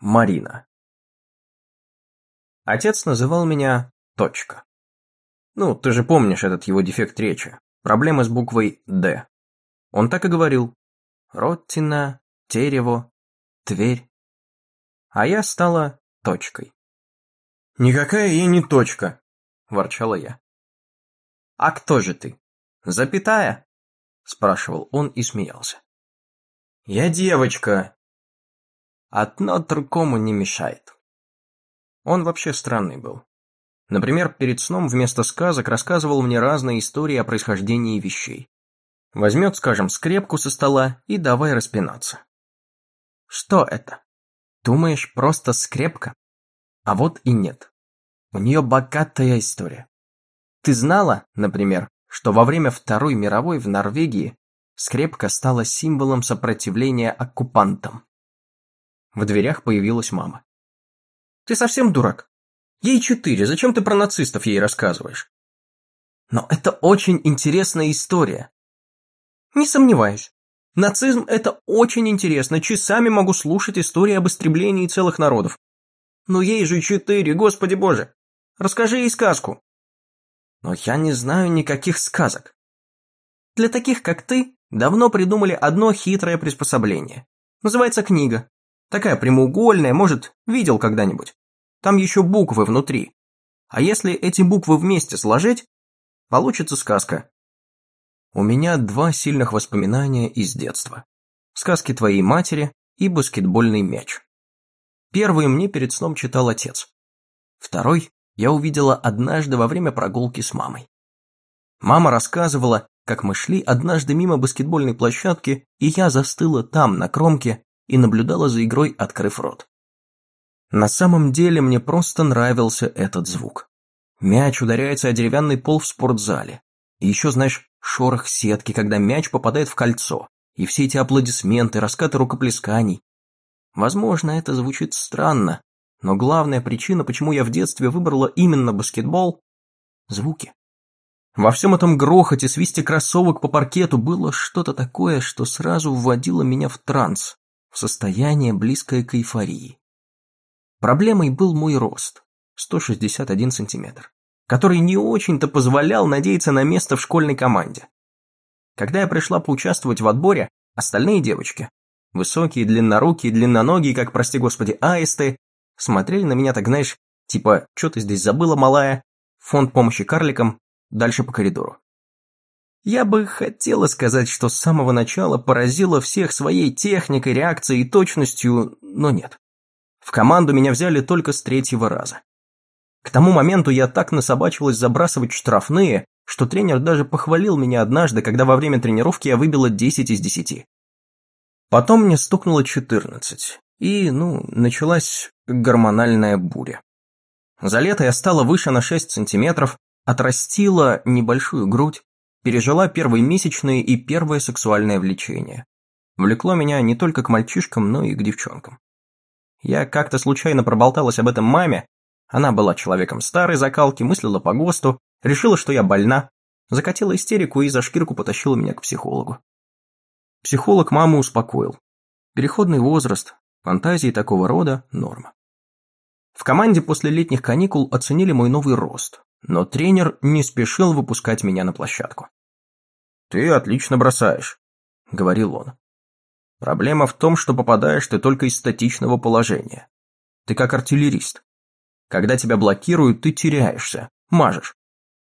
Марина. Отец называл меня Точка. Ну, ты же помнишь этот его дефект речи. Проблема с буквой «Д». Он так и говорил. Роттина, Терево, Тверь. А я стала точкой. «Никакая я не точка», – ворчала я. «А кто же ты? Запятая?» – спрашивал он и смеялся. «Я девочка», Одно другому не мешает. Он вообще странный был. Например, перед сном вместо сказок рассказывал мне разные истории о происхождении вещей. Возьмет, скажем, скрепку со стола и давай распинаться. Что это? Думаешь, просто скрепка? А вот и нет. У нее богатая история. Ты знала, например, что во время Второй мировой в Норвегии скрепка стала символом сопротивления оккупантам? В дверях появилась мама. «Ты совсем дурак? Ей четыре, зачем ты про нацистов ей рассказываешь?» «Но это очень интересная история». «Не сомневаюсь. Нацизм – это очень интересно, часами могу слушать истории об истреблении целых народов. Но ей же четыре, господи боже! Расскажи ей сказку!» «Но я не знаю никаких сказок. Для таких, как ты, давно придумали одно хитрое приспособление. Называется книга. Такая прямоугольная, может, видел когда-нибудь. Там еще буквы внутри. А если эти буквы вместе сложить, получится сказка. У меня два сильных воспоминания из детства. Сказки твоей матери и баскетбольный мяч. Первый мне перед сном читал отец. Второй я увидела однажды во время прогулки с мамой. Мама рассказывала, как мы шли однажды мимо баскетбольной площадки, и я застыла там, на кромке, и наблюдала за игрой, открыв рот. На самом деле мне просто нравился этот звук. Мяч ударяется о деревянный пол в спортзале. И еще, знаешь, шорох сетки, когда мяч попадает в кольцо. И все эти аплодисменты, раскаты рукоплесканий. Возможно, это звучит странно, но главная причина, почему я в детстве выбрала именно баскетбол – звуки. Во всем этом грохоте, свисте кроссовок по паркету было что-то такое, что сразу вводило меня в транс в состояние, близкое к эйфории. Проблемой был мой рост, 161 сантиметр, который не очень-то позволял надеяться на место в школьной команде. Когда я пришла поучаствовать в отборе, остальные девочки, высокие, длиннорукие, длинноногие, как, прости господи, аисты, смотрели на меня так, знаешь, типа, что ты здесь забыла, малая, фонд помощи карликам, дальше по коридору. Я бы хотела сказать, что с самого начала поразила всех своей техникой, реакцией и точностью, но нет. В команду меня взяли только с третьего раза. К тому моменту я так насобачилась забрасывать штрафные, что тренер даже похвалил меня однажды, когда во время тренировки я выбила 10 из 10. Потом мне стукнуло 14, и, ну, началась гормональная буря. За лето я стала выше на 6 сантиметров, отрастила небольшую грудь, пережила первые месячные и первое сексуальное влечение. Влекло меня не только к мальчишкам, но и к девчонкам. Я как-то случайно проболталась об этом маме, она была человеком старой закалки, мыслила по ГОСТу, решила, что я больна, закатила истерику и за шкирку потащила меня к психологу. Психолог маму успокоил. Переходный возраст, фантазии такого рода – норма. В команде после летних каникул оценили мой новый рост, но тренер не спешил выпускать меня на площадку. «Ты отлично бросаешь», — говорил он. «Проблема в том, что попадаешь ты только из статичного положения. Ты как артиллерист. Когда тебя блокируют, ты теряешься, мажешь.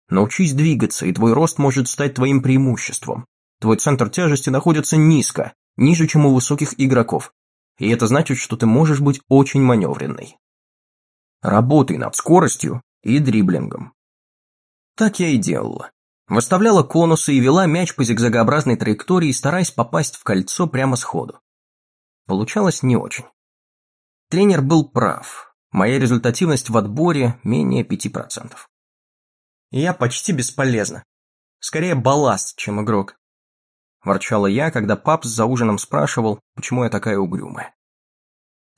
Научись двигаться, и твой рост может стать твоим преимуществом. Твой центр тяжести находится низко, ниже, чем у высоких игроков. И это значит, что ты можешь быть очень маневренной. Работай над скоростью и дриблингом. Так я и делала. Выставляла конусы и вела мяч по зигзагообразной траектории, стараясь попасть в кольцо прямо сходу. Получалось не очень. Тренер был прав. Моя результативность в отборе менее 5%. Я почти бесполезна. Скорее балласт, чем игрок. Ворчала я, когда папс за ужином спрашивал, почему я такая угрюмая.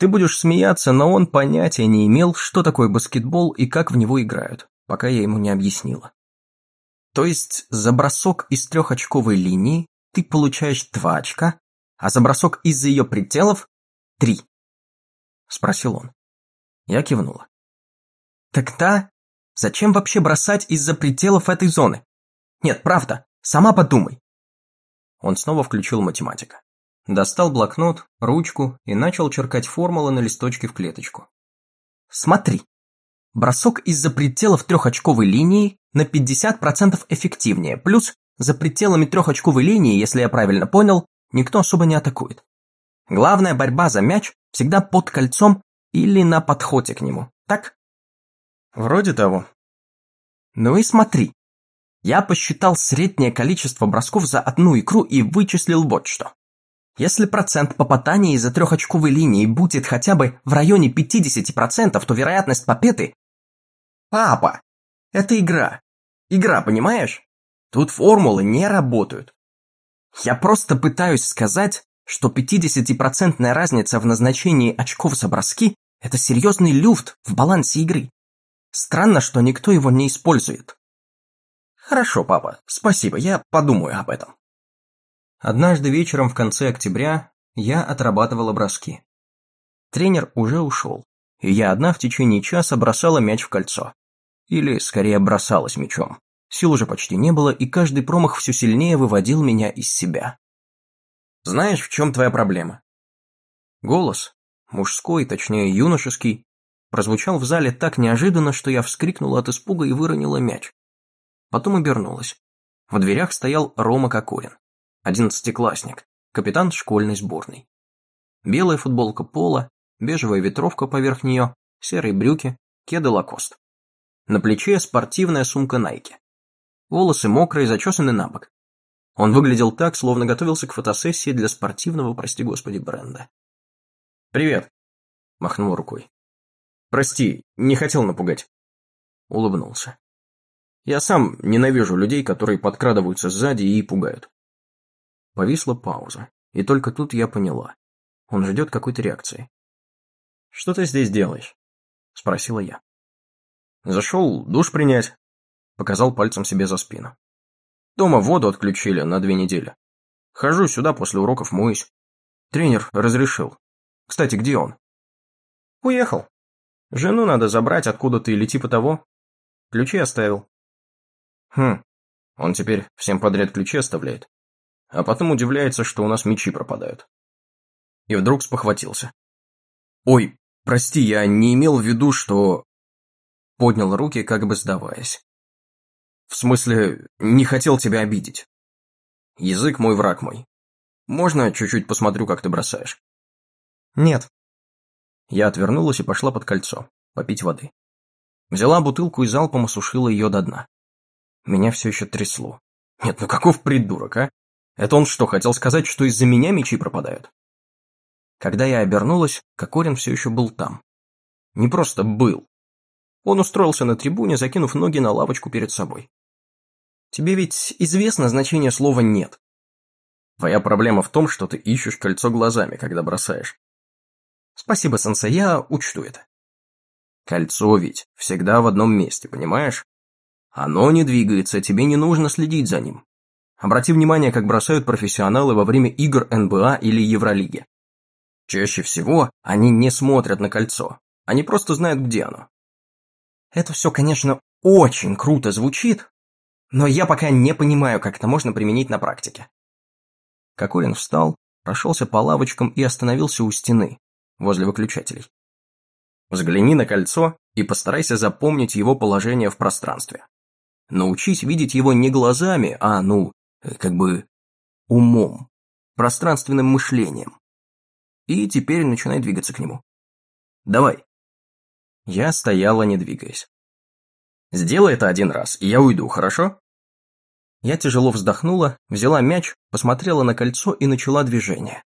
Ты будешь смеяться, но он понятия не имел, что такое баскетбол и как в него играют, пока я ему не объяснила. То есть за бросок из трехочковой линии ты получаешь два очка, а за бросок из-за ее пределов – три. Спросил он. Я кивнула. Так та? Зачем вообще бросать из-за пределов этой зоны? Нет, правда, сама подумай. Он снова включил математика. Достал блокнот, ручку и начал черкать формулы на листочке в клеточку. Смотри. Бросок из-за пределов трехочковой линии на 50% эффективнее, плюс за пределами трехочковой линии, если я правильно понял, никто особо не атакует. Главная борьба за мяч всегда под кольцом или на подходе к нему, так? Вроде того. Ну и смотри. Я посчитал среднее количество бросков за одну игру и вычислил вот что. Если процент попадания из-за трехочковой линии будет хотя бы в районе 50%, то вероятность победы... Папа, это игра. Игра, понимаешь? Тут формулы не работают. Я просто пытаюсь сказать, что 50% разница в назначении очков за броски – это серьезный люфт в балансе игры. Странно, что никто его не использует. Хорошо, папа, спасибо, я подумаю об этом. Однажды вечером в конце октября я отрабатывала броски. Тренер уже ушел, и я одна в течение часа бросала мяч в кольцо. Или, скорее, бросалась мячом. Сил уже почти не было, и каждый промах все сильнее выводил меня из себя. «Знаешь, в чем твоя проблема?» Голос, мужской, точнее юношеский, прозвучал в зале так неожиданно, что я вскрикнула от испуга и выронила мяч. Потом обернулась. В дверях стоял Рома Кокорин, одиннадцатиклассник, капитан школьной сборной. Белая футболка пола, бежевая ветровка поверх нее, серые брюки, кеды Лакост. На плече спортивная сумка Найки. Волосы мокрые, зачесаны на бок. Он выглядел так, словно готовился к фотосессии для спортивного, прости господи, бренда. «Привет», – махнул рукой. «Прости, не хотел напугать». Улыбнулся. «Я сам ненавижу людей, которые подкрадываются сзади и пугают». Повисла пауза, и только тут я поняла. Он ждет какой-то реакции. «Что ты здесь делаешь?» – спросила я. «Зашел душ принять», Показал пальцем себе за спину. Дома воду отключили на две недели. Хожу сюда после уроков моюсь. Тренер разрешил. Кстати, где он? Уехал. Жену надо забрать откуда-то или типа того. Ключи оставил. Хм, он теперь всем подряд ключи оставляет. А потом удивляется, что у нас мечи пропадают. И вдруг спохватился. Ой, прости, я не имел в виду, что... Поднял руки, как бы сдаваясь. В смысле, не хотел тебя обидеть. Язык мой, враг мой. Можно чуть-чуть посмотрю, как ты бросаешь? Нет. Я отвернулась и пошла под кольцо, попить воды. Взяла бутылку и залпом осушила ее до дна. Меня все еще трясло. Нет, ну каков придурок, а? Это он что, хотел сказать, что из-за меня мечи пропадают? Когда я обернулась, Кокорин все еще был там. Не просто был. Он устроился на трибуне, закинув ноги на лавочку перед собой. Тебе ведь известно значение слова «нет». Твоя проблема в том, что ты ищешь кольцо глазами, когда бросаешь. Спасибо, сенсей, я учту это. Кольцо ведь всегда в одном месте, понимаешь? Оно не двигается, тебе не нужно следить за ним. Обрати внимание, как бросают профессионалы во время игр НБА или Евролиги. Чаще всего они не смотрят на кольцо, они просто знают, где оно. Это все, конечно, очень круто звучит, но я пока не понимаю, как это можно применить на практике. Кокорин встал, прошелся по лавочкам и остановился у стены, возле выключателей. Взгляни на кольцо и постарайся запомнить его положение в пространстве. Научись видеть его не глазами, а, ну, как бы, умом, пространственным мышлением. И теперь начинай двигаться к нему. Давай. Я стояла, не двигаясь. Сделай это один раз, и я уйду, хорошо? Я тяжело вздохнула, взяла мяч, посмотрела на кольцо и начала движение.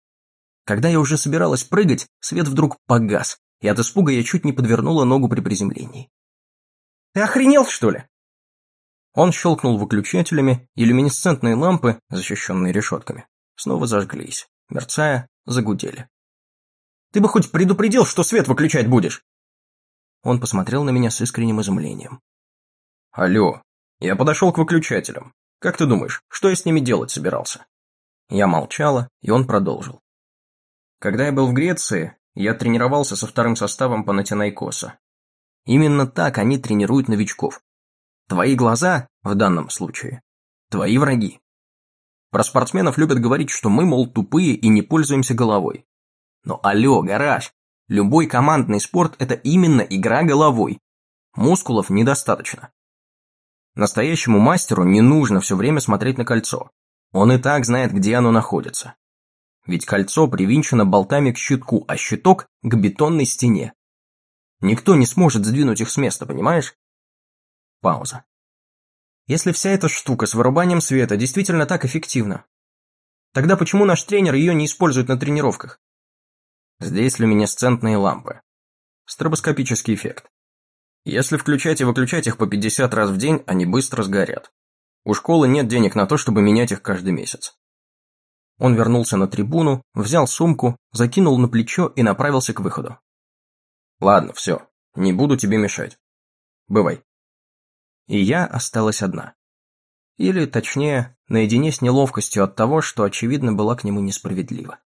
Когда я уже собиралась прыгать, свет вдруг погас, и от испуга я чуть не подвернула ногу при приземлении. «Ты охренел, что ли?» Он щелкнул выключателями, и люминесцентные лампы, защищенные решетками, снова зажглись, мерцая, загудели. «Ты бы хоть предупредил, что свет выключать будешь!» Он посмотрел на меня с искренним изумлением. «Алло, я подошел к выключателям. Как ты думаешь, что я с ними делать собирался?» Я молчала, и он продолжил. Когда я был в Греции, Я тренировался со вторым составом Панатинайкоса. Именно так они тренируют новичков. Твои глаза, в данном случае, твои враги. Про спортсменов любят говорить, что мы, мол, тупые и не пользуемся головой. Но алло, гараж, любой командный спорт – это именно игра головой. Мускулов недостаточно. Настоящему мастеру не нужно все время смотреть на кольцо. Он и так знает, где оно находится. Ведь кольцо привинчено болтами к щитку, а щиток – к бетонной стене. Никто не сможет сдвинуть их с места, понимаешь? Пауза. Если вся эта штука с вырубанием света действительно так эффективна, тогда почему наш тренер ее не использует на тренировках? Здесь люминесцентные лампы. Стробоскопический эффект. Если включать и выключать их по 50 раз в день, они быстро сгорят. У школы нет денег на то, чтобы менять их каждый месяц. Он вернулся на трибуну, взял сумку, закинул на плечо и направился к выходу. «Ладно, все, не буду тебе мешать. Бывай». И я осталась одна. Или, точнее, наедине с неловкостью от того, что, очевидно, была к нему несправедлива.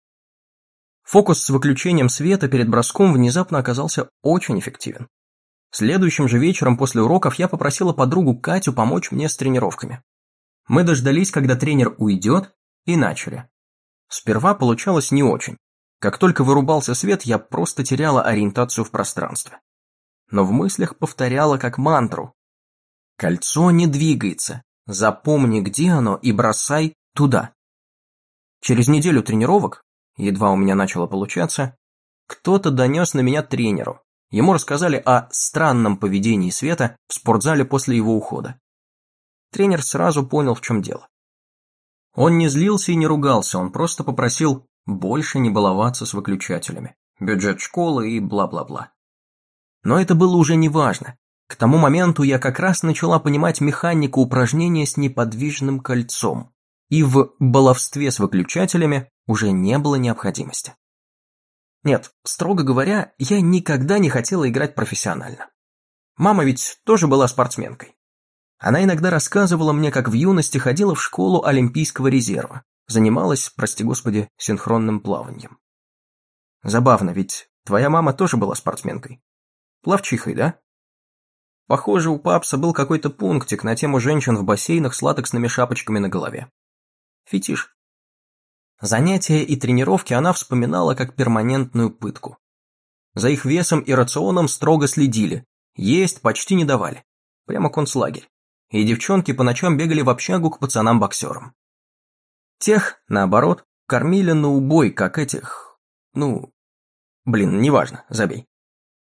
Фокус с выключением света перед броском внезапно оказался очень эффективен. Следующим же вечером после уроков я попросила подругу Катю помочь мне с тренировками. Мы дождались, когда тренер уйдет, и начали. Сперва получалось не очень. Как только вырубался свет, я просто теряла ориентацию в пространстве. Но в мыслях повторяла как мантру. Кольцо не двигается. Запомни, где оно, и бросай туда. Через неделю тренировок, едва у меня начало получаться, кто-то донес на меня тренеру. Ему рассказали о странном поведении Света в спортзале после его ухода. Тренер сразу понял, в чем дело. Он не злился и не ругался, он просто попросил больше не баловаться с выключателями, бюджет школы и бла-бла-бла. Но это было уже не важно. К тому моменту я как раз начала понимать механику упражнения с неподвижным кольцом, и в баловстве с выключателями уже не было необходимости. Нет, строго говоря, я никогда не хотела играть профессионально. Мама ведь тоже была спортсменкой. Она иногда рассказывала мне, как в юности ходила в школу Олимпийского резерва, занималась, прости господи, синхронным плаванием. Забавно, ведь твоя мама тоже была спортсменкой. Плавчихой, да? Похоже, у папса был какой-то пунктик на тему женщин в бассейнах с латексными шапочками на голове. Фетиш. Занятия и тренировки она вспоминала как перманентную пытку. За их весом и рационом строго следили, есть почти не давали. Прямо концлагерь. И девчонки по ночам бегали в общагу к пацанам-боксерам. Тех, наоборот, кормили на убой, как этих... Ну... Блин, неважно, забей.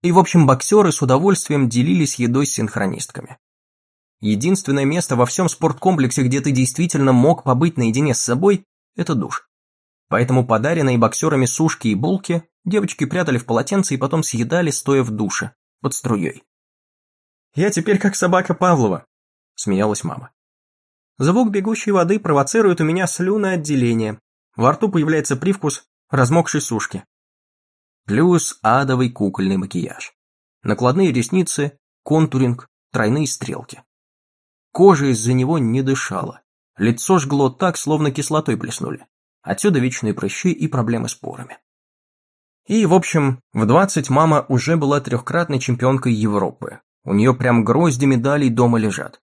И в общем боксеры с удовольствием делились едой с синхронистками. Единственное место во всем спорткомплексе, где ты действительно мог побыть наедине с собой, это душ. Поэтому подаренные боксерами сушки и булки девочки прятали в полотенце и потом съедали, стоя в душе, под струей. «Я теперь как собака Павлова», – смеялась мама. Звук бегущей воды провоцирует у меня слюноотделение. Во рту появляется привкус размокшей сушки. Плюс адовый кукольный макияж. Накладные ресницы, контуринг, тройные стрелки. Кожа из-за него не дышала. Лицо жгло так, словно кислотой плеснули. Отсюда вечные прыщи и проблемы с порами. И, в общем, в 20 мама уже была трехкратной чемпионкой Европы. У нее прям грозди медалей дома лежат.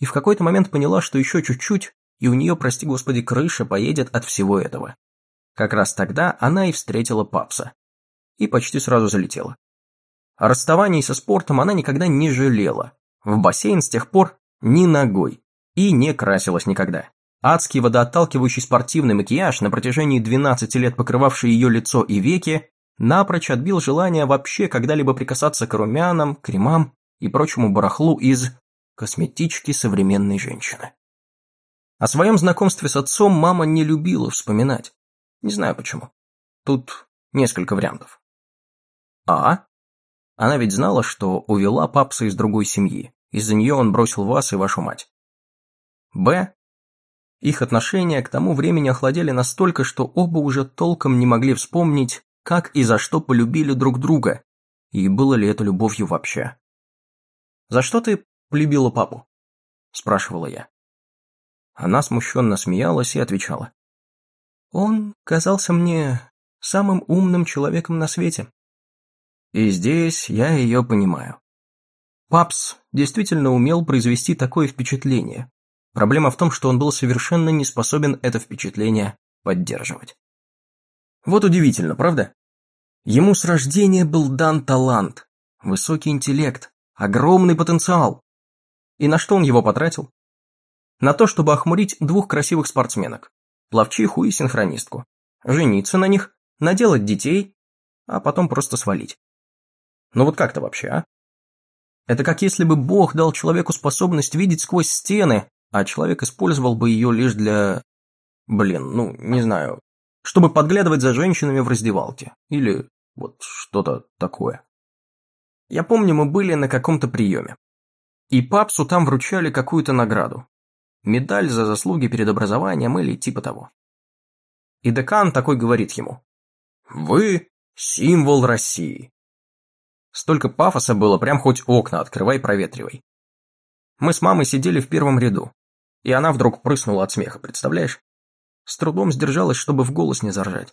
И в какой-то момент поняла, что еще чуть-чуть, и у нее, прости господи, крыша поедет от всего этого. Как раз тогда она и встретила папса. И почти сразу залетела. О расставании со спортом она никогда не жалела. В бассейн с тех пор ни ногой. И не красилась никогда. Адский водоотталкивающий спортивный макияж, на протяжении 12 лет покрывавший ее лицо и веки, напрочь отбил желание вообще когда-либо прикасаться к румянам, кремам и прочему барахлу из косметички современной женщины. О своем знакомстве с отцом мама не любила вспоминать. Не знаю почему. Тут несколько вариантов. А. Она ведь знала, что увела папса из другой семьи. Из-за нее он бросил вас и вашу мать. Б. Их отношения к тому времени охладели настолько, что оба уже толком не могли вспомнить, как и за что полюбили друг друга, и было ли это любовью вообще. «За что ты полюбила папу?» – спрашивала я. Она смущенно смеялась и отвечала. «Он казался мне самым умным человеком на свете. И здесь я ее понимаю. Папс действительно умел произвести такое впечатление. Проблема в том, что он был совершенно не способен это впечатление поддерживать. Вот удивительно, правда? Ему с рождения был дан талант, высокий интеллект, огромный потенциал. И на что он его потратил? На то, чтобы охмурить двух красивых спортсменок, пловчиху и синхронистку, жениться на них, наделать детей, а потом просто свалить. Ну вот как-то вообще, а? Это как если бы Бог дал человеку способность видеть сквозь стены, а человек использовал бы ее лишь для... Блин, ну, не знаю. Чтобы подглядывать за женщинами в раздевалке. Или вот что-то такое. Я помню, мы были на каком-то приеме. И папсу там вручали какую-то награду. Медаль за заслуги перед образованием или типа того. И декан такой говорит ему. «Вы – символ России. Столько пафоса было, прям хоть окна открывай, проветривай. Мы с мамой сидели в первом ряду, и она вдруг прыснула от смеха, представляешь? С трудом сдержалась, чтобы в голос не заржать.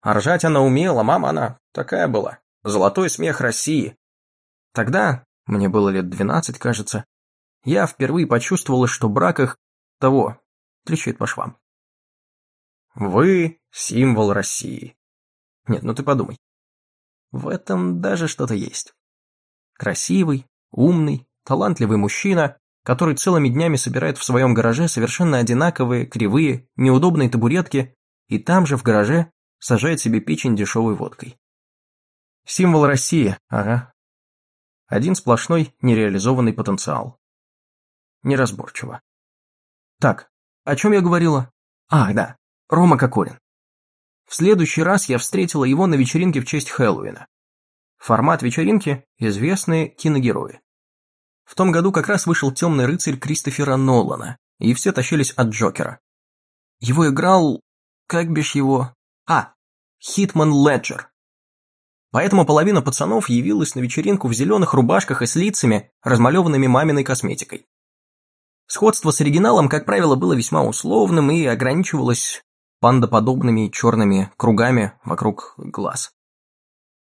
А ржать она умела, мама она такая была. Золотой смех России. Тогда, мне было лет двенадцать, кажется, я впервые почувствовала, что брак их того трещит по швам. Вы – символ России. Нет, ну ты подумай. В этом даже что-то есть. Красивый, умный, талантливый мужчина, который целыми днями собирает в своем гараже совершенно одинаковые, кривые, неудобные табуретки и там же в гараже сажает себе печень дешевой водкой. Символ России, ага. Один сплошной нереализованный потенциал. Неразборчиво. Так, о чем я говорила? Ах, да, Рома Кокорин. В следующий раз я встретила его на вечеринке в честь Хэллоуина. Формат вечеринки – известные киногерои. В том году как раз вышел «Темный рыцарь» Кристофера Нолана, и все тащились от Джокера. Его играл... как бишь его... А, Хитман Леджер. Поэтому половина пацанов явилась на вечеринку в зеленых рубашках и с лицами, размалеванными маминой косметикой. Сходство с оригиналом, как правило, было весьма условным и ограничивалось пандоподобными черными кругами вокруг глаз.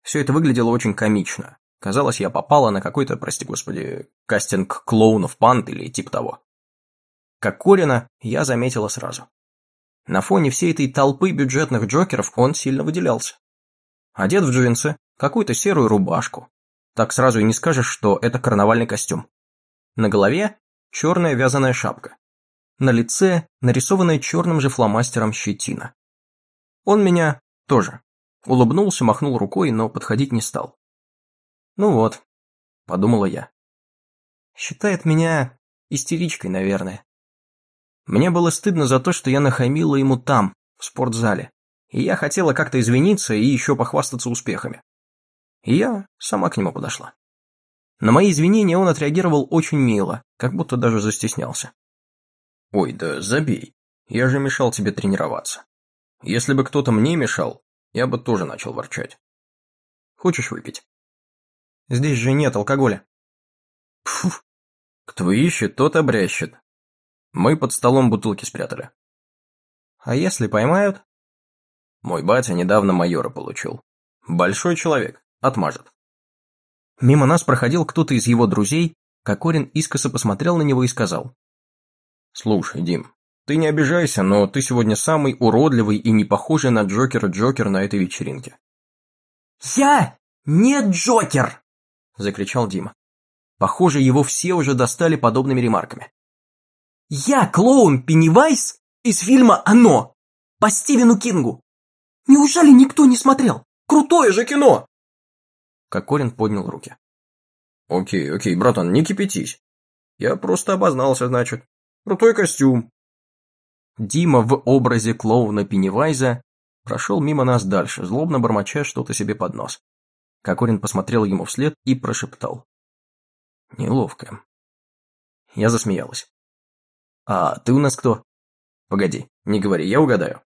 Все это выглядело очень комично. Казалось, я попала на какой-то, прости господи, кастинг клоунов панд или типа того. Как Корина, я заметила сразу. На фоне всей этой толпы бюджетных джокеров он сильно выделялся. Одет в джинсы, какую-то серую рубашку. Так сразу и не скажешь, что это карнавальный костюм. На голове черная вязаная шапка. На лице нарисованная черным же фломастером щетина. Он меня тоже. Улыбнулся, махнул рукой, но подходить не стал. Ну вот, подумала я. Считает меня истеричкой, наверное. Мне было стыдно за то, что я нахамила ему там, в спортзале. И я хотела как-то извиниться и еще похвастаться успехами. И я сама к нему подошла. На мои извинения он отреагировал очень мило, как будто даже застеснялся. Ой, да забей. Я же мешал тебе тренироваться. Если бы кто-то мне мешал, я бы тоже начал ворчать. Хочешь выпить? Здесь же нет алкоголя. Пф, кто ищет, тот обрящет. Мы под столом бутылки спрятали. А если поймают? Мой батя недавно майора получил. Большой человек, отмажет. Мимо нас проходил кто-то из его друзей, Кокорин искоса посмотрел на него и сказал. «Слушай, Дим, ты не обижайся, но ты сегодня самый уродливый и не похожий на Джокера Джокер на этой вечеринке». «Я не Джокер!» – закричал Дима. Похоже, его все уже достали подобными ремарками. «Я клоун Пеннивайз из фильма «Оно» по Стивену Кингу. Неужели никто не смотрел? Крутое же кино!» Кокорин поднял руки. «Окей, окей, братан, не кипятись. Я просто обознался, значит. Крутой костюм. Дима в образе клоуна Пеннивайза прошел мимо нас дальше, злобно бормоча что-то себе под нос. Кокорин посмотрел ему вслед и прошептал. Неловко. Я засмеялась. «А ты у нас кто?» «Погоди, не говори, я угадаю.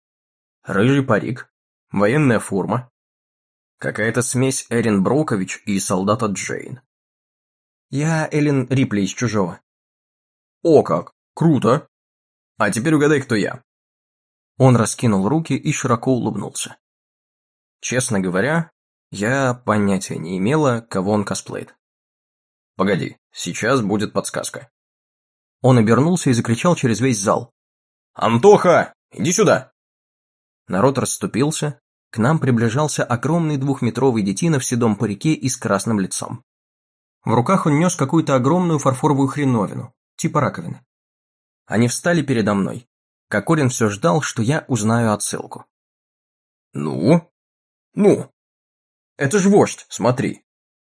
Рыжий парик, военная форма, какая-то смесь Эрин Брокович и солдата Джейн». «Я Эллен Рипли из «Чужого». «О как! Круто. А теперь угадай, кто я. Он раскинул руки и широко улыбнулся. Честно говоря, я понятия не имела, кого он косплеит. Погоди, сейчас будет подсказка. Он обернулся и закричал через весь зал. «Антоха, иди сюда!» Народ расступился, к нам приближался огромный двухметровый детина в седом парике и с красным лицом. В руках он нес какую-то огромную фарфоровую хреновину, типа раковины. Они встали передо мной. Кокорин все ждал, что я узнаю отсылку. «Ну? Ну? Это ж вождь, смотри.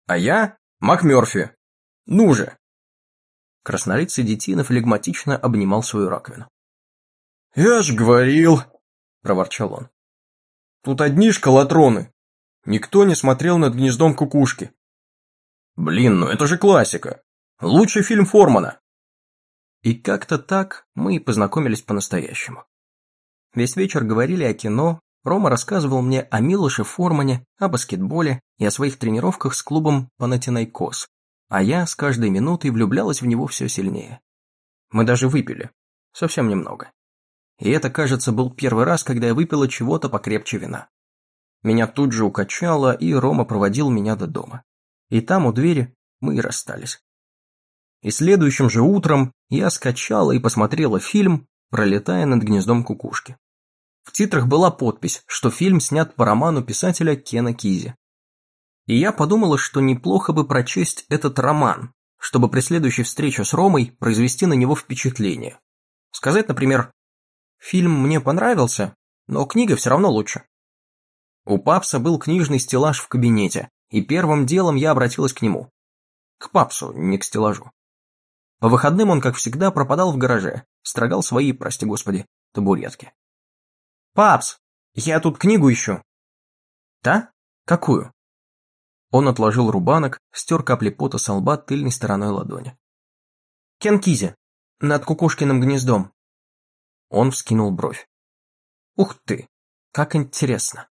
А я МакМёрфи. Ну же!» Краснолицый детина флегматично обнимал свою раковину. «Я ж говорил!» – проворчал он. «Тут одни шкалатроны. Никто не смотрел над гнездом кукушки. Блин, ну это же классика. Лучший фильм Формана. И как-то так мы и познакомились по-настоящему. Весь вечер говорили о кино, Рома рассказывал мне о Милоше Формане, о баскетболе и о своих тренировках с клубом Панатинайкос, а я с каждой минутой влюблялась в него все сильнее. Мы даже выпили. Совсем немного. И это, кажется, был первый раз, когда я выпила чего-то покрепче вина. Меня тут же укачало, и Рома проводил меня до дома. И там, у двери, мы и расстались. И следующим же утром я скачала и посмотрела фильм, пролетая над гнездом кукушки. В титрах была подпись, что фильм снят по роману писателя Кена Кизи. И я подумала, что неплохо бы прочесть этот роман, чтобы при следующей встрече с Ромой произвести на него впечатление. Сказать, например, «Фильм мне понравился, но книга все равно лучше». У Папса был книжный стеллаж в кабинете, и первым делом я обратилась к нему. К Папсу, не к стеллажу. По выходным он, как всегда, пропадал в гараже, строгал свои, прости господи, табуретки. «Папс, я тут книгу ищу». «Да? Какую?» Он отложил рубанок, стер капли пота со лба тыльной стороной ладони. «Кенкизи, над кукушкиным гнездом». Он вскинул бровь. «Ух ты, как интересно».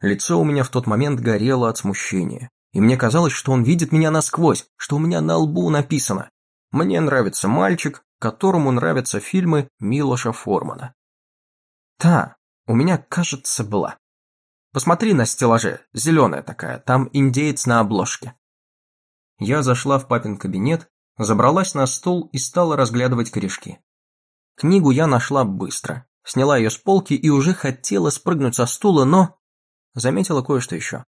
Лицо у меня в тот момент горело от смущения, и мне казалось, что он видит меня насквозь, что у меня на лбу написано «Мне нравится мальчик, которому нравятся фильмы Милоша Формана». Та, у меня, кажется, была. Посмотри на стеллаже, зеленая такая, там индеец на обложке. Я зашла в папин кабинет, забралась на стол и стала разглядывать корешки. Книгу я нашла быстро, сняла ее с полки и уже хотела спрыгнуть со стула, но заметила кое-что еще.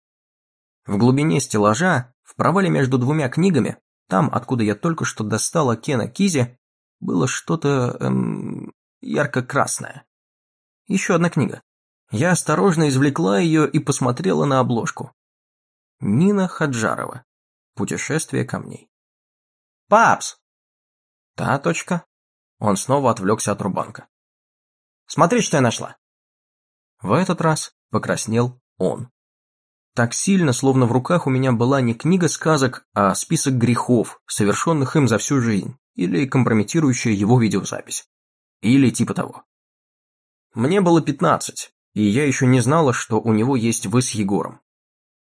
В глубине стеллажа, в провале между двумя книгами, там, откуда я только что достала Кена Кизи, было что-то эм, ярко-красное. Еще одна книга. Я осторожно извлекла ее и посмотрела на обложку. Нина Хаджарова. Путешествие камней. «Папс!» «Та точка». Он снова отвлекся от рубанка. «Смотри, что я нашла!» В этот раз покраснел он. Так сильно, словно в руках у меня была не книга сказок, а список грехов, совершенных им за всю жизнь, или компрометирующая его видеозапись. Или типа того. Мне было пятнадцать, и я еще не знала, что у него есть вы с Егором.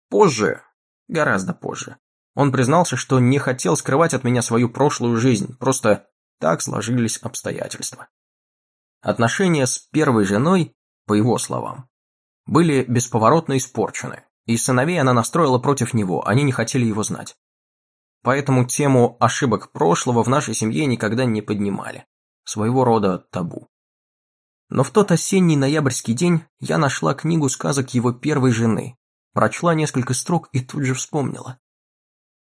Позже, гораздо позже, он признался, что не хотел скрывать от меня свою прошлую жизнь, просто так сложились обстоятельства. Отношения с первой женой, по его словам, были бесповоротно испорчены, и сыновей она настроила против него, они не хотели его знать. Поэтому тему ошибок прошлого в нашей семье никогда не поднимали. Своего рода табу. Но в тот осенний ноябрьский день я нашла книгу сказок его первой жены, прочла несколько строк и тут же вспомнила.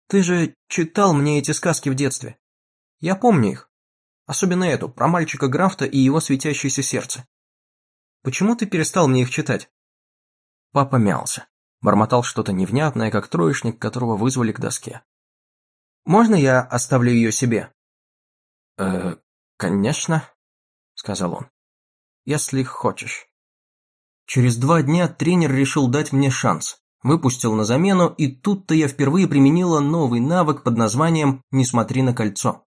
«Ты же читал мне эти сказки в детстве. Я помню их. Особенно эту, про мальчика Графта и его светящееся сердце. Почему ты перестал мне их читать?» Папа мялся. Бормотал что-то невнятное, как троечник, которого вызвали к доске. «Можно я оставлю ее себе?» «Э, конечно», — сказал он. «Если хочешь». Через два дня тренер решил дать мне шанс. Выпустил на замену, и тут-то я впервые применила новый навык под названием «Не смотри на кольцо».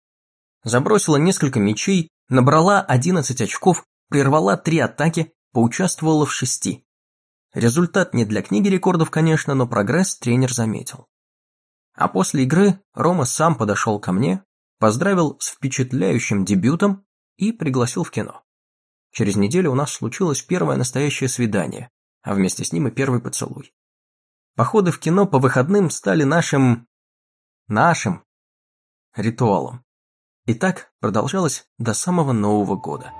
Забросила несколько мячей, набрала 11 очков, прервала три атаки, поучаствовала в шести. Результат не для книги рекордов, конечно, но прогресс тренер заметил. А после игры Рома сам подошел ко мне, поздравил с впечатляющим дебютом и пригласил в кино. Через неделю у нас случилось первое настоящее свидание, а вместе с ним и первый поцелуй. Походы в кино по выходным стали нашим... нашим ритуалом. И так продолжалось до самого Нового года.